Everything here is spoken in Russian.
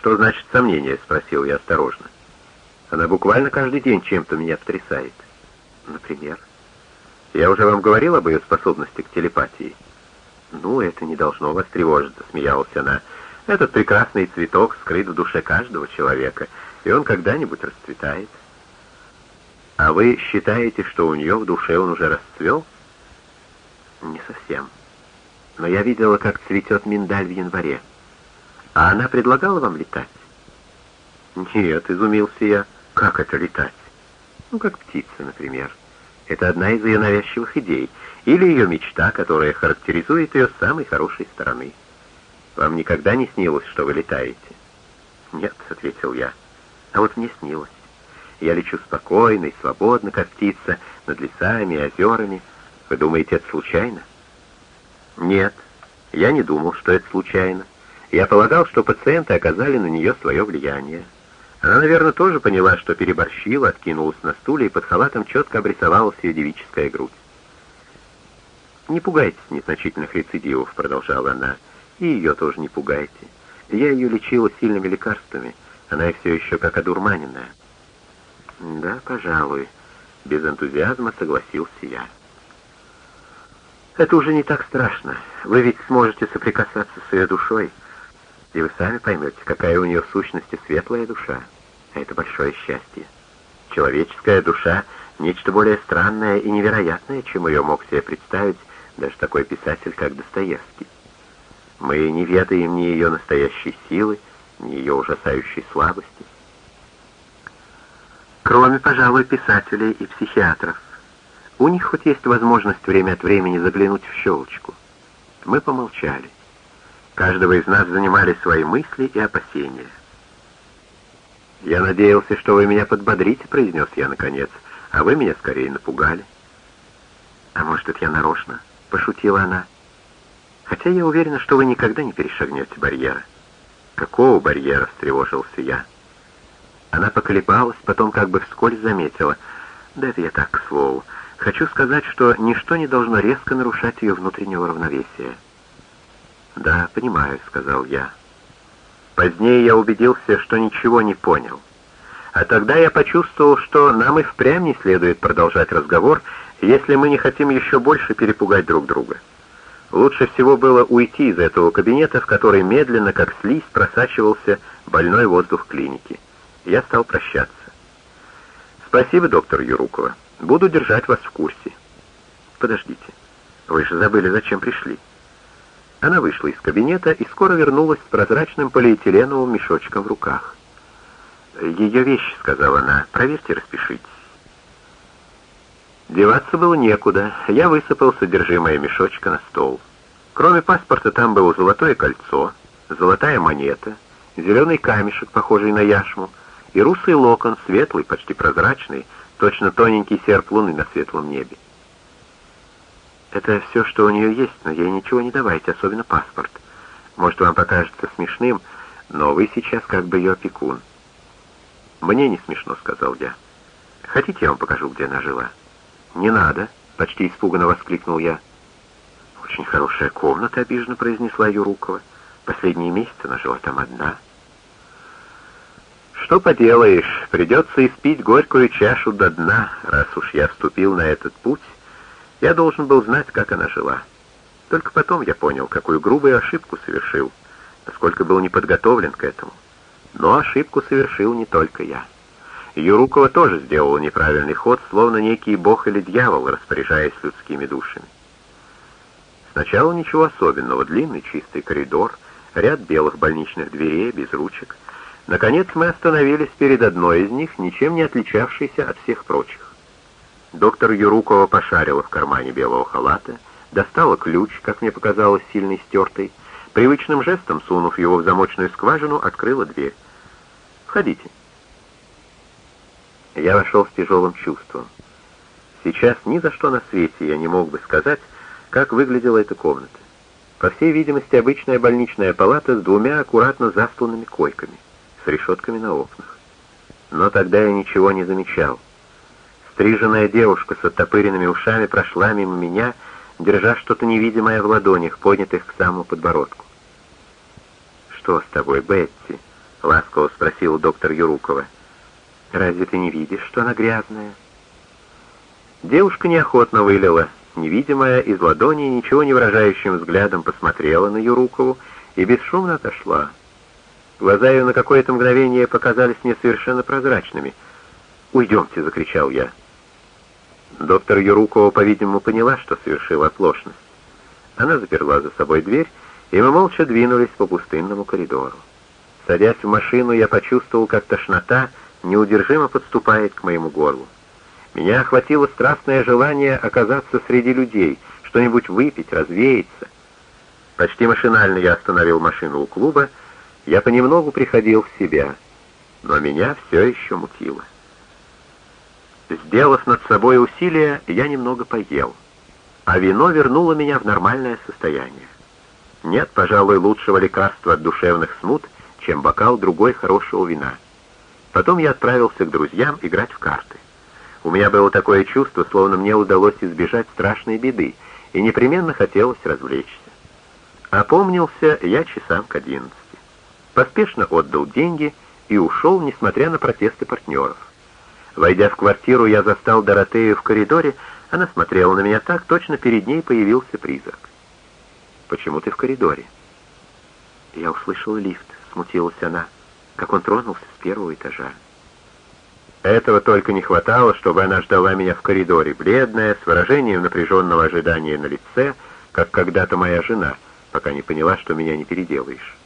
«Что значит сомнение?» — спросил я осторожно. «Она буквально каждый день чем-то меня потрясает». «Например?» «Я уже вам говорил об ее способности к телепатии». «Ну, это не должно вас тревожить», — смеялась она. «Этот прекрасный цветок скрыт в душе каждого человека, и он когда-нибудь расцветает». «А вы считаете, что у нее в душе он уже расцвел?» «Не совсем. Но я видела, как цветет миндаль в январе. А она предлагала вам летать?» «Нет», — изумился я. «Как это летать?» «Ну, как птица, например. Это одна из ее навязчивых идей» или ее мечта, которая характеризует ее с самой хорошей стороны. Вам никогда не снилось, что вы летаете? Нет, ответил я. А вот мне снилось. Я лечу спокойно и свободно, как птица, над лесами и озерами. Вы думаете, это случайно? Нет, я не думал, что это случайно. Я полагал, что пациенты оказали на нее свое влияние. Она, наверное, тоже поняла, что переборщила, откинулась на стуле и под халатом четко обрисовалась ее девическая грудь. «Не пугайтесь незначительных рецидивов», — продолжала она. «И ее тоже не пугайте. Я ее лечила сильными лекарствами. Она все еще как одурманенная». «Да, пожалуй», — без энтузиазма согласился я. «Это уже не так страшно. Вы ведь сможете соприкасаться с ее душой, и вы сами поймете, какая у нее в сущности светлая душа. А это большое счастье. Человеческая душа — нечто более странное и невероятное, чем ее мог себе представить даже такой писатель, как Достоевский. Мы не ведаем ни ее настоящей силы, ни ее ужасающей слабости. Кроме, пожалуй, писателей и психиатров. У них хоть есть возможность время от времени заглянуть в щелочку. Мы помолчали. Каждого из нас занимали свои мысли и опасения. «Я надеялся, что вы меня подбодрите», — произнес я наконец, — «а вы меня скорее напугали». «А может, это я нарочно?» — пошутила она. «Хотя я уверена, что вы никогда не перешагнете барьера». «Какого барьера?» — встревожился я. Она поколебалась, потом как бы вскользь заметила. «Да это я так, к слову. Хочу сказать, что ничто не должно резко нарушать ее внутреннего равновесия». «Да, понимаю», — сказал я. Позднее я убедился, что ничего не понял. А тогда я почувствовал, что нам и впрямь не следует продолжать разговор, если мы не хотим еще больше перепугать друг друга. Лучше всего было уйти из этого кабинета, в который медленно, как слизь, просачивался больной воздух клиники. Я стал прощаться. «Спасибо, доктор Юрукова. Буду держать вас в курсе». «Подождите. Вы же забыли, зачем пришли». Она вышла из кабинета и скоро вернулась с прозрачным полиэтиленовым мешочком в руках. «Ее вещи», — сказала она, — «проверьте, распишитесь». Деваться было некуда. Я высыпал содержимое мешочка на стол. Кроме паспорта там было золотое кольцо, золотая монета, зеленый камешек, похожий на яшму, и русый локон, светлый, почти прозрачный, точно тоненький серп луны на светлом небе. Это все, что у нее есть, но ей ничего не давайте, особенно паспорт. Может, вам покажется смешным, но вы сейчас как бы ее опекун. Мне не смешно, сказал я. Хотите, я вам покажу, где она жила? «Не надо!» — почти испуганно воскликнул я. «Очень хорошая комната», — обиженно произнесла Юрукова. «Последние месяцы она жила там одна». «Что поделаешь, придется испить горькую чашу до дна, раз уж я вступил на этот путь. Я должен был знать, как она жила. Только потом я понял, какую грубую ошибку совершил, насколько был не подготовлен к этому. Но ошибку совершил не только я». Юрукова тоже сделала неправильный ход, словно некий бог или дьявол, распоряжаясь людскими душами. Сначала ничего особенного, длинный чистый коридор, ряд белых больничных дверей без ручек. Наконец мы остановились перед одной из них, ничем не отличавшейся от всех прочих. Доктор Юрукова пошарила в кармане белого халата, достала ключ, как мне показалось, сильно стертый, привычным жестом, сунув его в замочную скважину, открыла дверь. «Входите». Я вошел с тяжелым чувством. Сейчас ни за что на свете я не мог бы сказать, как выглядела эта комната. По всей видимости, обычная больничная палата с двумя аккуратно застланными койками, с решетками на окнах. Но тогда я ничего не замечал. Стриженная девушка с оттопыренными ушами прошла мимо меня, держа что-то невидимое в ладонях, поднятых к самому подбородку. «Что с тобой, Бетти?» —— ласково спросил доктор Юрукова. «Разве ты не видишь, что она грязная?» Девушка неохотно вылила, невидимая из ладони, ничего не выражающим взглядом посмотрела на Юрукову и бесшумно отошла. Глаза ее на какое-то мгновение показались мне совершенно прозрачными. «Уйдемте!» — закричал я. Доктор Юрукова, по-видимому, поняла, что совершила оплошность. Она заперла за собой дверь, и мы молча двинулись по пустынному коридору. Садясь в машину, я почувствовал, как тошнота неудержимо подступает к моему горлу. Меня охватило страстное желание оказаться среди людей, что-нибудь выпить, развеяться. Почти машинально я остановил машину у клуба, я понемногу приходил в себя, но меня все еще мутило. Сделав над собой усилие, я немного поел, а вино вернуло меня в нормальное состояние. Нет, пожалуй, лучшего лекарства от душевных смут, чем бокал другой хорошего вина. Потом я отправился к друзьям играть в карты. У меня было такое чувство, словно мне удалось избежать страшной беды, и непременно хотелось развлечься. Опомнился я часам к одиннадцати. Поспешно отдал деньги и ушел, несмотря на протесты партнеров. Войдя в квартиру, я застал Доротею в коридоре, она смотрела на меня так, точно перед ней появился призрак. «Почему ты в коридоре?» Я услышала лифт, смутилась она, как он тронулся с первого этажа. Этого только не хватало, чтобы она ждала меня в коридоре, бледная, с выражением напряженного ожидания на лице, как когда-то моя жена, пока не поняла, что меня не переделаешь.